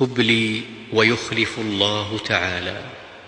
تبلي ويخلف الله تعالى.